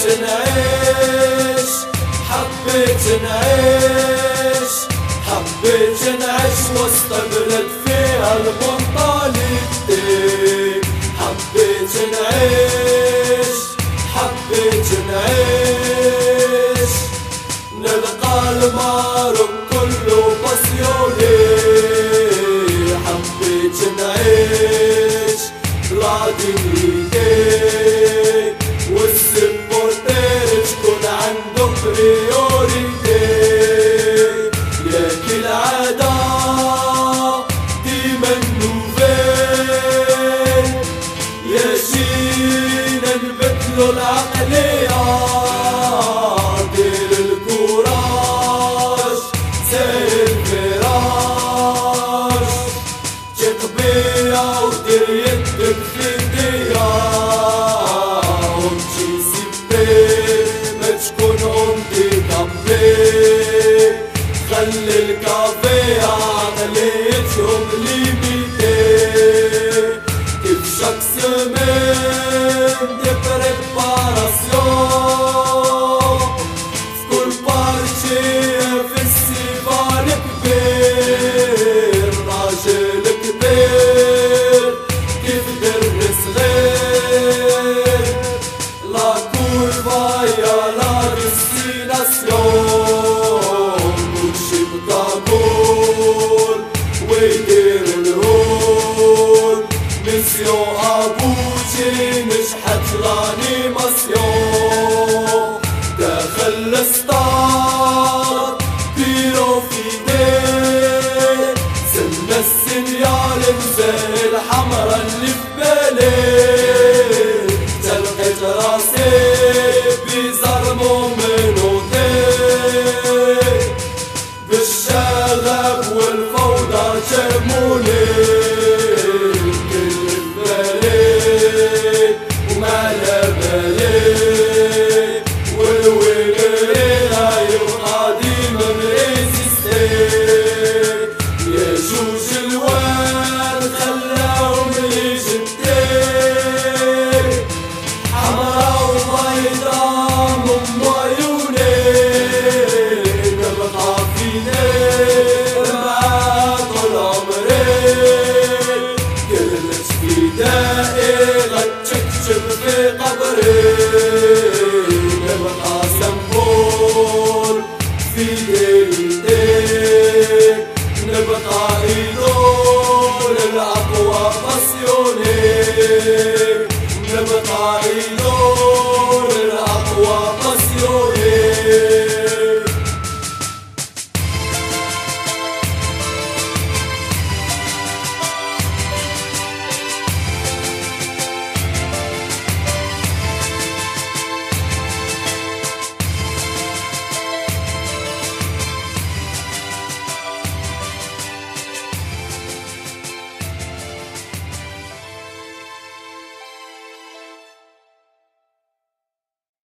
نعيش حبيت نعيش حبيت نعيش وسط بلد فيها المنطلقتين حبيت نعيش حبيت نعيش نلقى المارو كله بسيوني حبيت نعيش بلادي نبدلو العقلية دير الكوراج سير الفراش ودير يدك في ومشي سيبي ما تكون خلي الكافي ليميتي كيف lăudați ce munim في في قبري. في نبقى ايدول الأقوى بصيونك نبقى